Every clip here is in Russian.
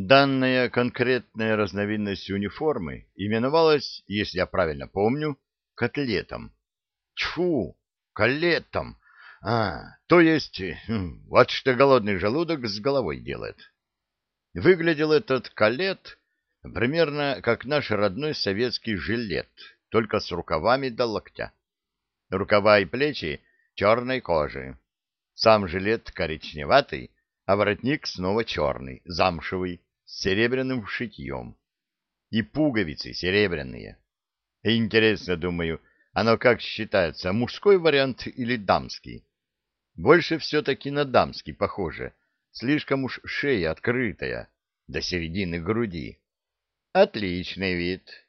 Данная конкретная разновидность униформы именовалась, если я правильно помню, котлетом. Тьфу, колетом. А, то есть, хм, вот что голодный желудок с головой делает. Выглядел этот колет примерно как наш родной советский жилет, только с рукавами до локтя. Рукава и плечи черной кожи. Сам жилет коричневатый, а воротник снова черный, замшевый, с серебряным шитьем. И пуговицы серебряные. Интересно, думаю, оно как считается, мужской вариант или дамский? Больше все-таки на дамский похоже. Слишком уж шея открытая, до середины груди. Отличный вид.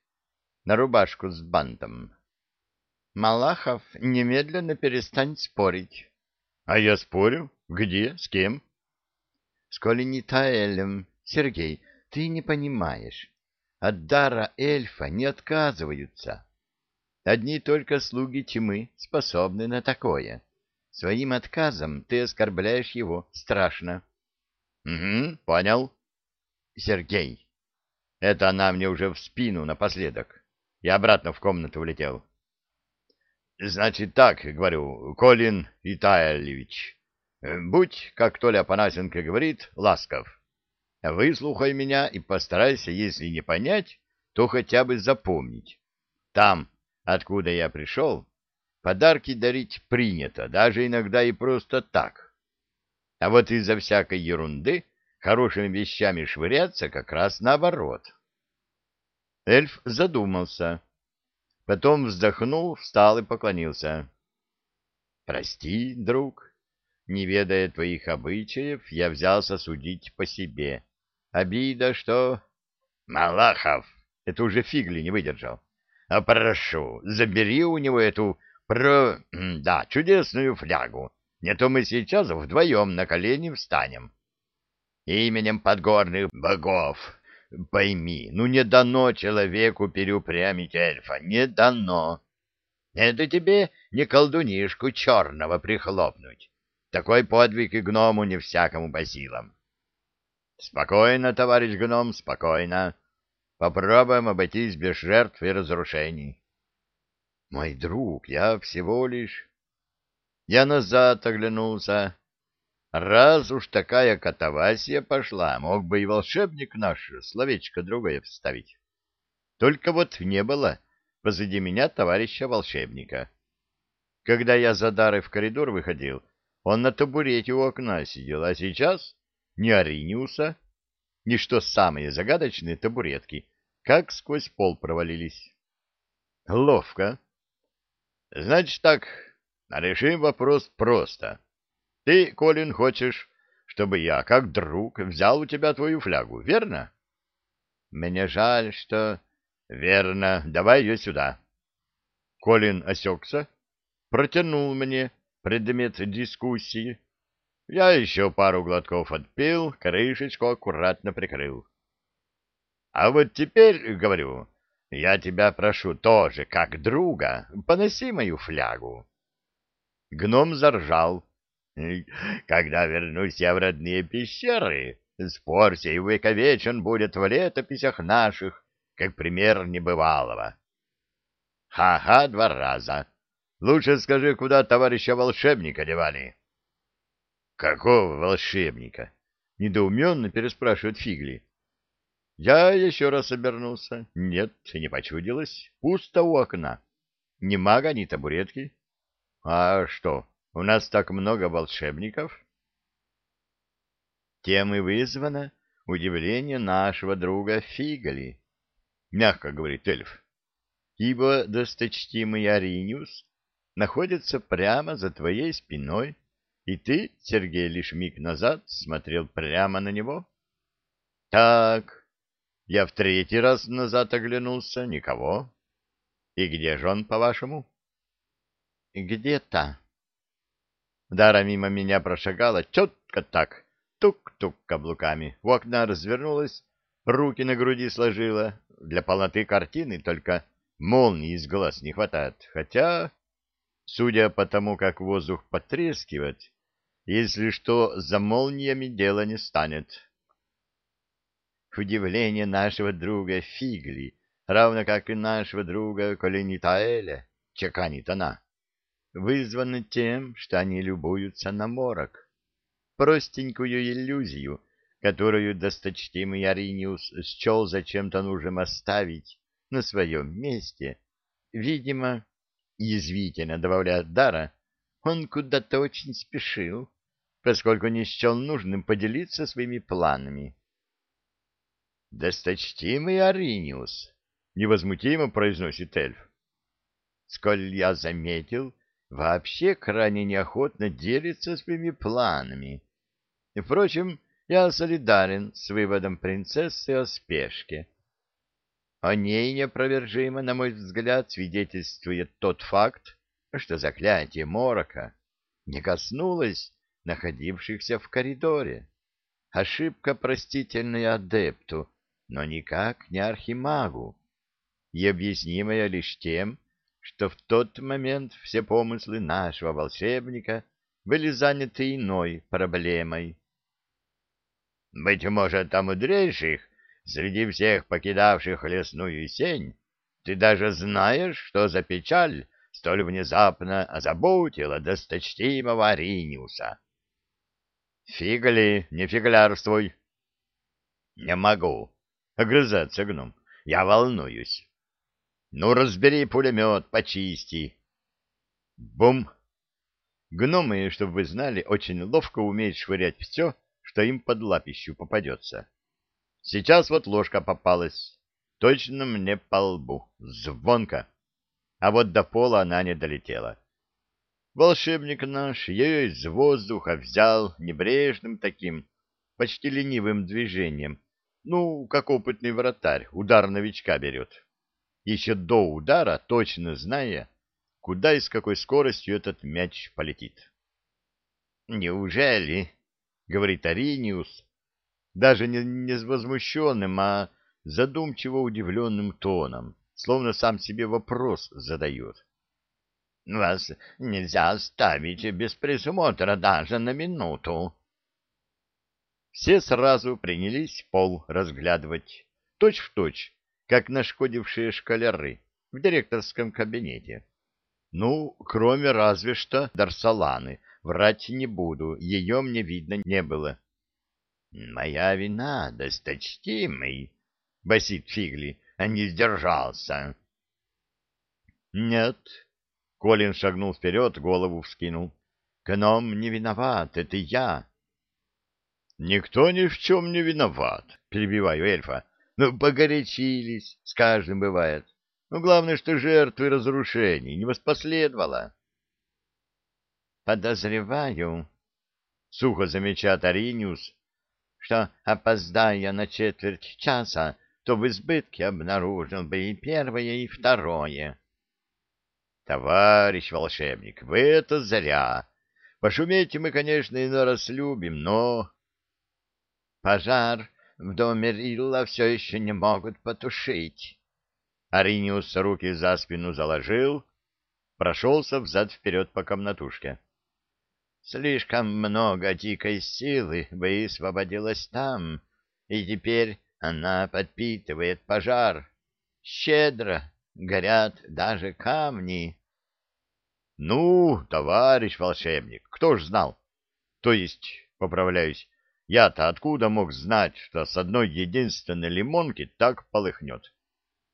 На рубашку с бантом. Малахов, немедленно перестань спорить. А я спорю? Где? С кем? С Колинитаэлем. Сергей, ты не понимаешь. От дара эльфа не отказываются. Одни только слуги тьмы способны на такое. Своим отказом ты оскорбляешь его страшно. — Угу, понял. — Сергей. Это она мне уже в спину напоследок. Я обратно в комнату влетел. — Значит так, говорю, Колин Итайлевич, будь, как Толя Панасенко говорит, ласков. Выслухай меня и постарайся, если не понять, то хотя бы запомнить. Там, откуда я пришел, подарки дарить принято, даже иногда и просто так. А вот из-за всякой ерунды хорошими вещами швыряться как раз наоборот. Эльф задумался. Потом вздохнул, встал и поклонился. — Прости, друг, не ведая твоих обычаев, я взялся судить по себе. Обида, что... Малахов, это уже фигли не выдержал. А прошу, забери у него эту про... да, чудесную флягу. Не то мы сейчас вдвоем на колени встанем. Именем подгорных богов, пойми, ну не дано человеку переупрямить эльфа, не дано. Это тебе не колдунишку черного прихлопнуть. Такой подвиг и гному не всякому по силам. Спокойно, товарищ гном, спокойно. Попробуем обойтись без жертв и разрушений. Мой друг, я всего лишь... Я назад оглянулся. Раз уж такая катавасия пошла, мог бы и волшебник наш словечко другое вставить. Только вот не было позади меня товарища волшебника. Когда я за Дарой в коридор выходил, он на табурете у окна сидел, а сейчас ни Ариниуса, ни, что самые загадочные табуретки, как сквозь пол провалились. Ловко. Значит так, решим вопрос просто. Ты, Колин, хочешь, чтобы я, как друг, взял у тебя твою флягу, верно? Мне жаль, что... Верно, давай ее сюда. Колин осекся, протянул мне предмет дискуссии, я еще пару глотков отпил, крышечку аккуратно прикрыл. А вот теперь, говорю, я тебя прошу тоже, как друга, поноси мою флягу. Гном заржал. Когда вернусь я в родные пещеры, спор сей увековечен будет в летописях наших, как пример небывалого. Ха-ха, два раза. Лучше скажи, куда товарища волшебника девали. «Какого волшебника?» — недоуменно переспрашивает Фигли. Я еще раз обернулся. Нет, не почудилось. Пусто у окна. Ни мага, ни табуретки. А что, у нас так много волшебников? Тем и вызвано удивление нашего друга Фигли, — мягко говорит эльф. Ибо досточтимый Ариниус находится прямо за твоей спиной, — и ты, Сергей, лишь миг назад смотрел прямо на него? Так, я в третий раз назад оглянулся, никого. И где же он, по-вашему? Где-то. Дара мимо меня прошагала четко так, тук-тук каблуками. В окна развернулась, руки на груди сложила. Для полноты картины только молнии из глаз не хватает. Хотя, судя по тому, как воздух потрескивает, если что, за молниями дело не станет. удивление нашего друга Фигли, равно как и нашего друга Коленитаэля, чеканит она, вызвано тем, что они любуются на морок. Простенькую иллюзию, которую досточтимый Ариниус счел зачем-то нужным оставить на своем месте, видимо, язвительно добавляет Дара, он куда-то очень спешил, поскольку не счел нужным поделиться своими планами. «Досточтимый Ариниус», — невозмутимо произносит эльф, — «сколь я заметил, вообще крайне неохотно делится своими планами. Впрочем, я солидарен с выводом принцессы о спешке. О ней непровержимо, на мой взгляд, свидетельствует тот факт, что заклятие Морока не коснулось находившихся в коридоре. Ошибка простительная адепту, но никак не архимагу, и объяснимая лишь тем, что в тот момент все помыслы нашего волшебника были заняты иной проблемой. Быть может, о мудрейших, среди всех покидавших лесную сень, ты даже знаешь, что за печаль столь внезапно озаботила досточтимого Ариниуса. Фигли, не фиглярствуй. Не могу, — огрызаться гном. Я волнуюсь. Ну, разбери пулемет, почисти. Бум! Гномы, чтобы вы знали, очень ловко умеют швырять все, что им под лапищу попадется. Сейчас вот ложка попалась. Точно мне по лбу. Звонко. А вот до пола она не долетела. Волшебник наш ее из воздуха взял небрежным таким, почти ленивым движением. Ну, как опытный вратарь, удар новичка берет. Еще до удара, точно зная, куда и с какой скоростью этот мяч полетит. «Неужели?» говорит Ариниус, даже не, не с возмущенным, а задумчиво удивленным тоном, словно сам себе вопрос задает. «Вас нельзя оставить без присмотра даже на минуту». Все сразу принялись пол разглядывать, точь-в-точь, точь, как нашкодившие школяры в директорском кабинете. Ну, кроме разве что Дарсаланы, Врать не буду, ее мне видно не было. — Моя вина, досточтимый, — басит Фигли, — а не сдержался. — Нет, — Колин шагнул вперед, голову вскинул. — Гном не виноват, это я. — Никто ни в чем не виноват, — перебиваю эльфа. — Ну, погорячились, с каждым бывает. Ну, главное, что жертвы разрушений не воспоследовало. — Подозреваю, — сухо замечает Ариниус, — что, опоздая на четверть часа, то в избытке обнаружил бы и первое, и второе. — Товарищ волшебник, вы это зря. Пошуметь мы, конечно, иной раз любим, но... Пожар в доме Рилла все еще не могут потушить. Ариниус руки за спину заложил, прошелся взад-вперед по комнатушке. Слишком много дикой силы высвободилось там, и теперь она подпитывает пожар. Щедро горят даже камни. — Ну, товарищ волшебник, кто ж знал? То есть, поправляюсь, я-то откуда мог знать, что с одной единственной лимонки так полыхнет?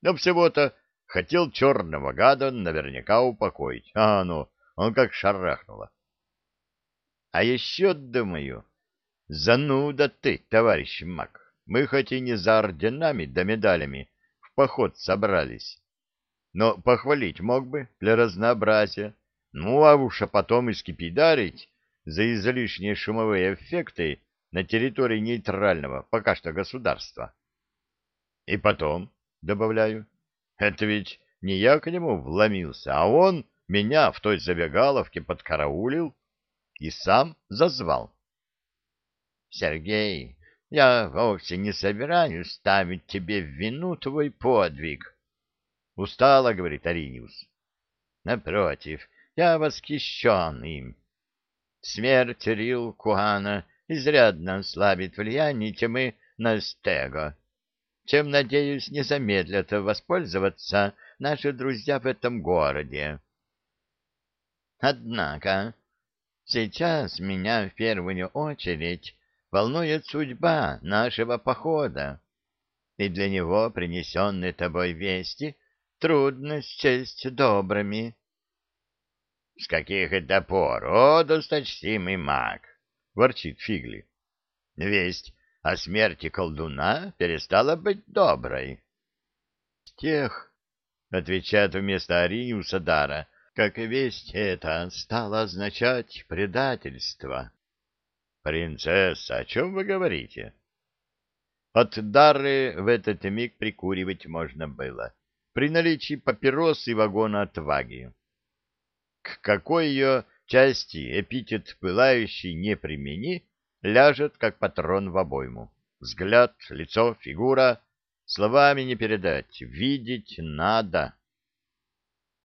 Но всего-то хотел черного гада наверняка упокоить, а оно, он как шарахнуло. А еще думаю, зануда ты, товарищ маг. Мы хоть и не за орденами да медалями в поход собрались, но похвалить мог бы для разнообразия. Ну, а уж а потом и скипидарить за излишние шумовые эффекты на территории нейтрального пока что государства. И потом, добавляю, это ведь не я к нему вломился, а он меня в той забегаловке подкараулил, и сам зазвал. — Сергей, я вовсе не собираюсь ставить тебе в вину твой подвиг. — Устала, — говорит Ариниус. — Напротив, я восхищен им. Смерть Рил Куана изрядно ослабит влияние тьмы на Стего, чем, надеюсь, не замедлят воспользоваться наши друзья в этом городе. Однако сейчас меня в первую очередь волнует судьба нашего похода, и для него принесенные тобой вести трудно счесть добрыми. — С каких это пор, о, досточтимый маг! — ворчит Фигли. — Весть о смерти колдуна перестала быть доброй. — С тех, — отвечает вместо Ариуса Дара, — как весть эта стала означать предательство. — Принцесса, о чем вы говорите? От Дары в этот миг прикуривать можно было, при наличии папирос и вагона отваги. К какой ее части эпитет «пылающий» не примени, ляжет, как патрон в обойму. Взгляд, лицо, фигура — словами не передать, видеть надо.